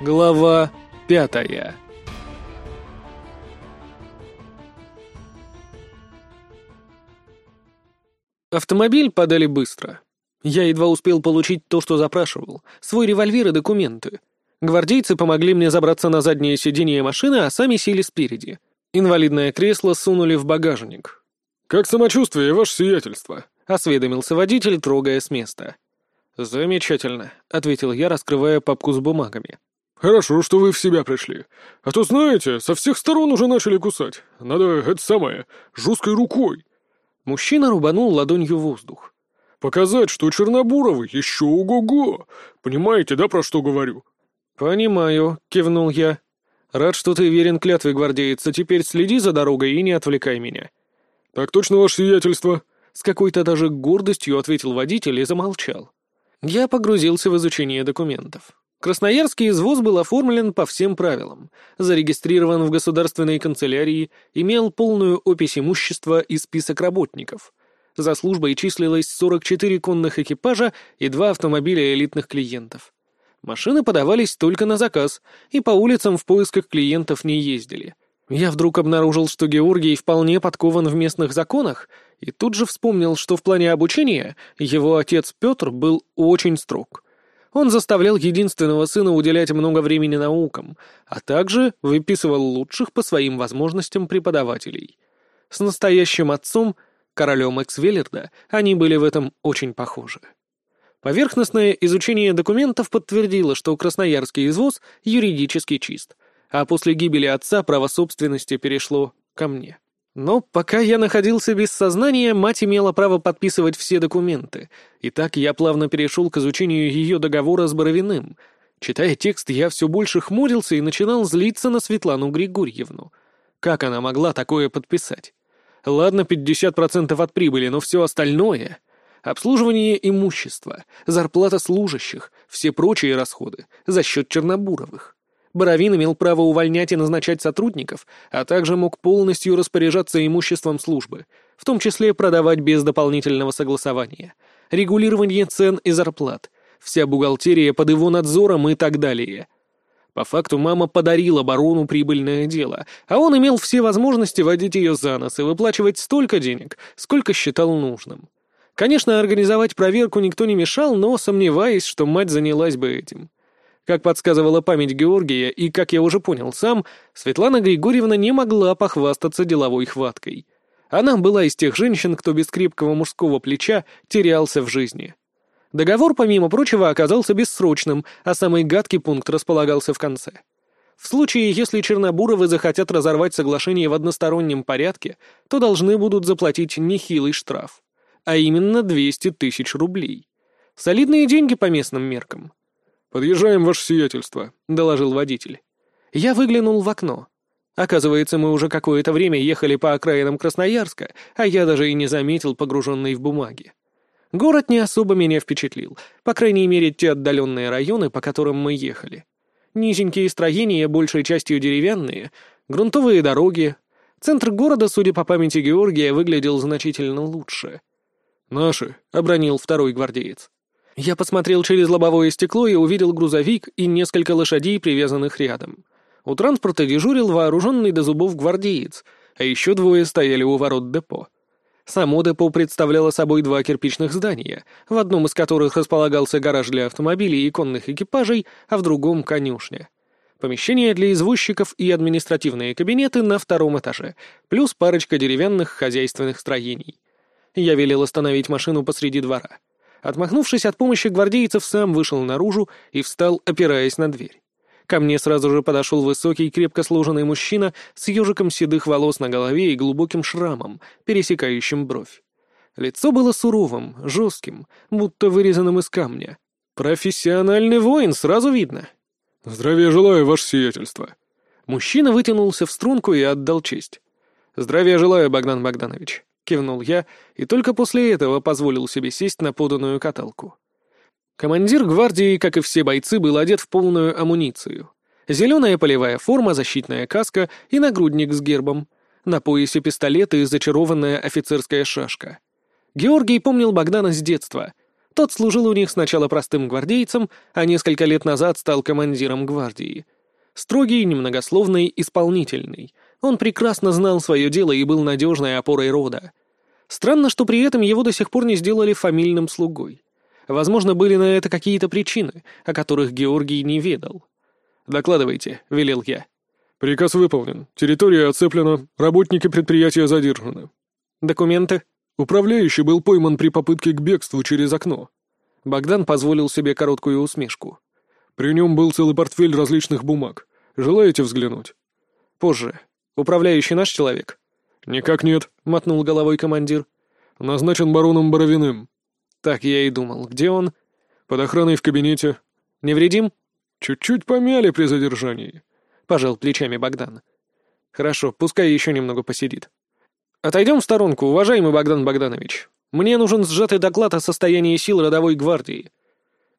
Глава пятая Автомобиль подали быстро. Я едва успел получить то, что запрашивал, свой револьвер и документы. Гвардейцы помогли мне забраться на заднее сиденье машины, а сами сели спереди. Инвалидное кресло сунули в багажник. «Как самочувствие, ваше сиятельство?» — осведомился водитель, трогая с места. «Замечательно», — ответил я, раскрывая папку с бумагами. «Хорошо, что вы в себя пришли. А то, знаете, со всех сторон уже начали кусать. Надо, это самое, жесткой рукой». Мужчина рубанул ладонью воздух. «Показать, что Чернобуровы еще ого-го. Понимаете, да, про что говорю?» «Понимаю», — кивнул я. «Рад, что ты верен клятве гвардейца. Теперь следи за дорогой и не отвлекай меня». «Так точно, ваше сиятельство?» С какой-то даже гордостью ответил водитель и замолчал. Я погрузился в изучение документов. Красноярский извоз был оформлен по всем правилам, зарегистрирован в государственной канцелярии, имел полную опись имущества и список работников. За службой числилось 44 конных экипажа и два автомобиля элитных клиентов. Машины подавались только на заказ, и по улицам в поисках клиентов не ездили. Я вдруг обнаружил, что Георгий вполне подкован в местных законах, и тут же вспомнил, что в плане обучения его отец Петр был очень строг — он заставлял единственного сына уделять много времени наукам, а также выписывал лучших по своим возможностям преподавателей. С настоящим отцом, королем Эксвеллерда, они были в этом очень похожи. Поверхностное изучение документов подтвердило, что красноярский извоз юридически чист, а после гибели отца право собственности перешло ко мне. Но пока я находился без сознания, мать имела право подписывать все документы, и так я плавно перешел к изучению ее договора с Боровиным. Читая текст, я все больше хмурился и начинал злиться на Светлану Григорьевну. Как она могла такое подписать? Ладно, 50% от прибыли, но все остальное... Обслуживание имущества, зарплата служащих, все прочие расходы за счет Чернобуровых. Боровин имел право увольнять и назначать сотрудников, а также мог полностью распоряжаться имуществом службы, в том числе продавать без дополнительного согласования, регулирование цен и зарплат, вся бухгалтерия под его надзором и так далее. По факту мама подарила барону прибыльное дело, а он имел все возможности водить ее за нос и выплачивать столько денег, сколько считал нужным. Конечно, организовать проверку никто не мешал, но сомневаюсь, что мать занялась бы этим. Как подсказывала память Георгия, и как я уже понял сам, Светлана Григорьевна не могла похвастаться деловой хваткой. Она была из тех женщин, кто без крепкого мужского плеча терялся в жизни. Договор, помимо прочего, оказался бессрочным, а самый гадкий пункт располагался в конце. В случае, если Чернобуровы захотят разорвать соглашение в одностороннем порядке, то должны будут заплатить нехилый штраф, а именно 200 тысяч рублей. Солидные деньги по местным меркам. «Подъезжаем, ваше сиятельство», — доложил водитель. Я выглянул в окно. Оказывается, мы уже какое-то время ехали по окраинам Красноярска, а я даже и не заметил погруженный в бумаги. Город не особо меня впечатлил, по крайней мере, те отдаленные районы, по которым мы ехали. Низенькие строения, большей частью деревянные, грунтовые дороги. Центр города, судя по памяти Георгия, выглядел значительно лучше. «Наши», — обронил второй гвардеец. Я посмотрел через лобовое стекло и увидел грузовик и несколько лошадей, привязанных рядом. У транспорта дежурил вооруженный до зубов гвардеец, а еще двое стояли у ворот депо. Само депо представляло собой два кирпичных здания, в одном из которых располагался гараж для автомобилей и конных экипажей, а в другом — конюшня. Помещения для извозчиков и административные кабинеты на втором этаже, плюс парочка деревянных хозяйственных строений. Я велел остановить машину посреди двора. Отмахнувшись от помощи гвардейцев, сам вышел наружу и встал, опираясь на дверь. Ко мне сразу же подошел высокий, крепко сложенный мужчина с ежиком седых волос на голове и глубоким шрамом, пересекающим бровь. Лицо было суровым, жестким, будто вырезанным из камня. Профессиональный воин, сразу видно. «Здравия желаю, ваше сиятельство». Мужчина вытянулся в струнку и отдал честь. «Здравия желаю, Богдан Богданович» кивнул я и только после этого позволил себе сесть на поданную каталку. Командир гвардии, как и все бойцы, был одет в полную амуницию. Зеленая полевая форма, защитная каска и нагрудник с гербом. На поясе пистолет и зачарованная офицерская шашка. Георгий помнил Богдана с детства. Тот служил у них сначала простым гвардейцем, а несколько лет назад стал командиром гвардии. Строгий, немногословный, исполнительный. Он прекрасно знал свое дело и был надежной опорой рода. Странно, что при этом его до сих пор не сделали фамильным слугой. Возможно, были на это какие-то причины, о которых Георгий не ведал. «Докладывайте», — велел я. «Приказ выполнен. Территория оцеплена. Работники предприятия задержаны». «Документы?» Управляющий был пойман при попытке к бегству через окно. Богдан позволил себе короткую усмешку. При нем был целый портфель различных бумаг. Желаете взглянуть? Позже. Управляющий наш человек? Никак нет, мотнул головой командир. Назначен бароном Боровиным. Так я и думал. Где он? Под охраной в кабинете. Невредим? Чуть-чуть помяли при задержании. Пожал плечами Богдан. Хорошо, пускай еще немного посидит. «Отойдем в сторонку, уважаемый Богдан Богданович. Мне нужен сжатый доклад о состоянии сил родовой гвардии».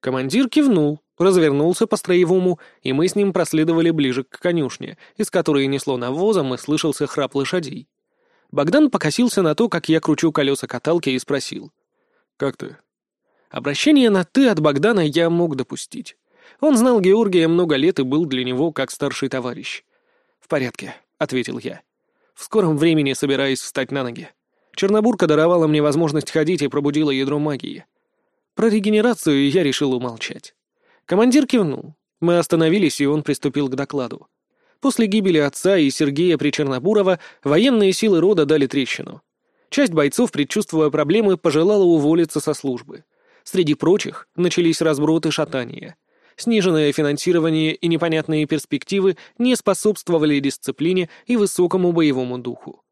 Командир кивнул, развернулся по-строевому, и мы с ним проследовали ближе к конюшне, из которой несло навозом и слышался храп лошадей. Богдан покосился на то, как я кручу колеса каталки, и спросил. «Как ты?» Обращение на «ты» от Богдана я мог допустить. Он знал Георгия много лет и был для него как старший товарищ. «В порядке», — ответил я. В скором времени собираюсь встать на ноги. Чернобурка даровала мне возможность ходить и пробудила ядро магии. Про регенерацию я решил умолчать. Командир кивнул. Мы остановились, и он приступил к докладу. После гибели отца и Сергея Причернобурова военные силы рода дали трещину. Часть бойцов, предчувствуя проблемы, пожелала уволиться со службы. Среди прочих начались разброты шатания. Сниженное финансирование и непонятные перспективы не способствовали дисциплине и высокому боевому духу.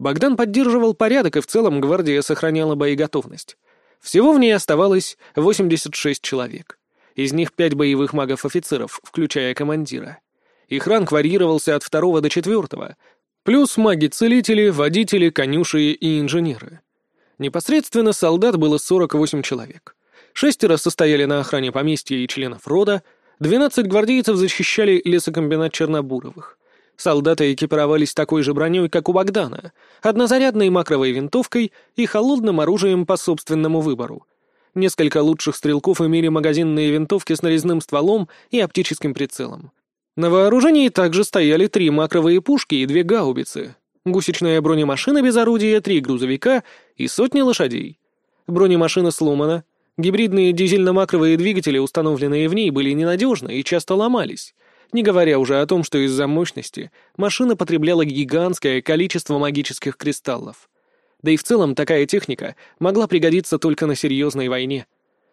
Богдан поддерживал порядок, и в целом гвардия сохраняла боеготовность. Всего в ней оставалось 86 человек. Из них пять боевых магов-офицеров, включая командира. Их ранг варьировался от второго до четвертого, плюс маги-целители, водители, конюши и инженеры. Непосредственно солдат было 48 человек. Шестеро состояли на охране поместья и членов рода, двенадцать гвардейцев защищали лесокомбинат Чернобуровых. Солдаты экипировались такой же броней, как у Богдана, однозарядной макровой винтовкой и холодным оружием по собственному выбору. Несколько лучших стрелков имели магазинные винтовки с нарезным стволом и оптическим прицелом. На вооружении также стояли три макровые пушки и две гаубицы, гусечная бронемашина без орудия, три грузовика и сотни лошадей. Бронемашина сломана, Гибридные дизельно-макровые двигатели, установленные в ней, были ненадежны и часто ломались, не говоря уже о том, что из-за мощности машина потребляла гигантское количество магических кристаллов. Да и в целом такая техника могла пригодиться только на серьезной войне.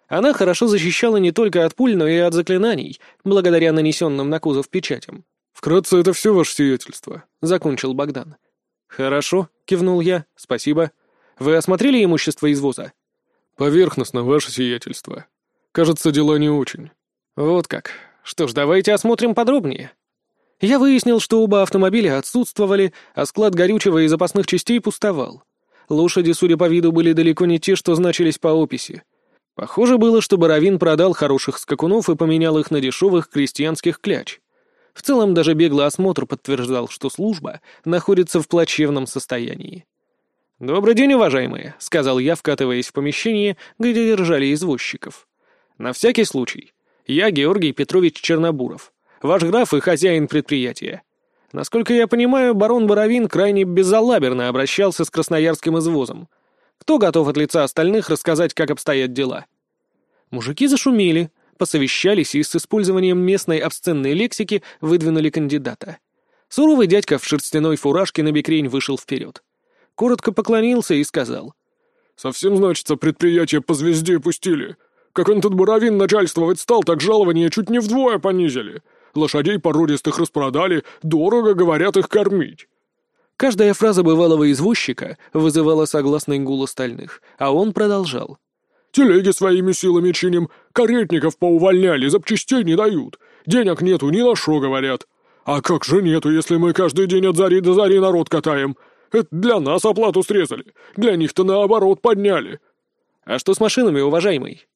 Она хорошо защищала не только от пуль, но и от заклинаний, благодаря нанесенным на кузов печатям. «Вкратце, это все ваше сиятельство», — закончил Богдан. «Хорошо», — кивнул я, — «спасибо. Вы осмотрели имущество извоза?» «Поверхностно, ваше сиятельство. Кажется, дела не очень». «Вот как. Что ж, давайте осмотрим подробнее». Я выяснил, что оба автомобиля отсутствовали, а склад горючего и запасных частей пустовал. Лошади, судя по виду, были далеко не те, что значились по описи. Похоже было, что Боровин продал хороших скакунов и поменял их на дешевых крестьянских кляч. В целом, даже беглый осмотр подтверждал, что служба находится в плачевном состоянии. «Добрый день, уважаемые», — сказал я, вкатываясь в помещение, где держали извозчиков. «На всякий случай. Я Георгий Петрович Чернобуров, ваш граф и хозяин предприятия. Насколько я понимаю, барон Боровин крайне безалаберно обращался с красноярским извозом. Кто готов от лица остальных рассказать, как обстоят дела?» Мужики зашумели, посовещались и с использованием местной обсценной лексики выдвинули кандидата. Суровый дядька в шерстяной фуражке на бекрень вышел вперед коротко поклонился и сказал. «Совсем, значится, предприятие по звезде пустили. Как он тут буровин начальствовать стал, так жалования чуть не вдвое понизили. Лошадей породистых распродали, дорого, говорят, их кормить». Каждая фраза бывалого извозчика вызывала согласный гул остальных, а он продолжал. «Телеги своими силами чиним, каретников поувольняли, запчастей не дают, денег нету ни на шо, говорят. А как же нету, если мы каждый день от зари до зари народ катаем? Это для нас оплату срезали. Для них-то наоборот подняли. А что с машинами, уважаемый?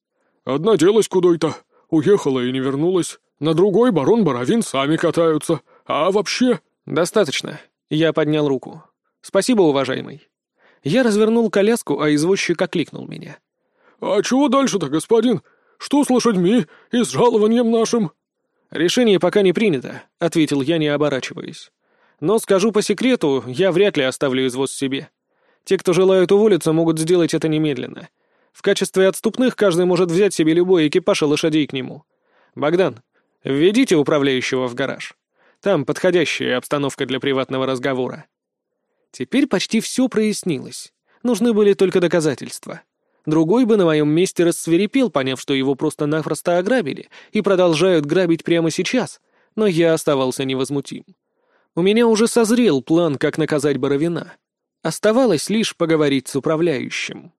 Одна делась куда-то. Уехала и не вернулась. На другой барон Боровин сами катаются. А вообще... Достаточно. Я поднял руку. Спасибо, уважаемый. Я развернул коляску, а извозчик окликнул меня. «А чего дальше-то, господин? Что с лошадьми и с жалованием нашим?» «Решение пока не принято», — ответил я, не оборачиваясь. «Но скажу по секрету, я вряд ли оставлю извоз себе. Те, кто желают уволиться, могут сделать это немедленно. В качестве отступных каждый может взять себе любой экипаж и лошадей к нему. Богдан, введите управляющего в гараж. Там подходящая обстановка для приватного разговора». Теперь почти все прояснилось. Нужны были только доказательства. Другой бы на моем месте рассверепел, поняв, что его просто-напросто ограбили и продолжают грабить прямо сейчас, но я оставался невозмутим. У меня уже созрел план, как наказать Боровина. Оставалось лишь поговорить с управляющим.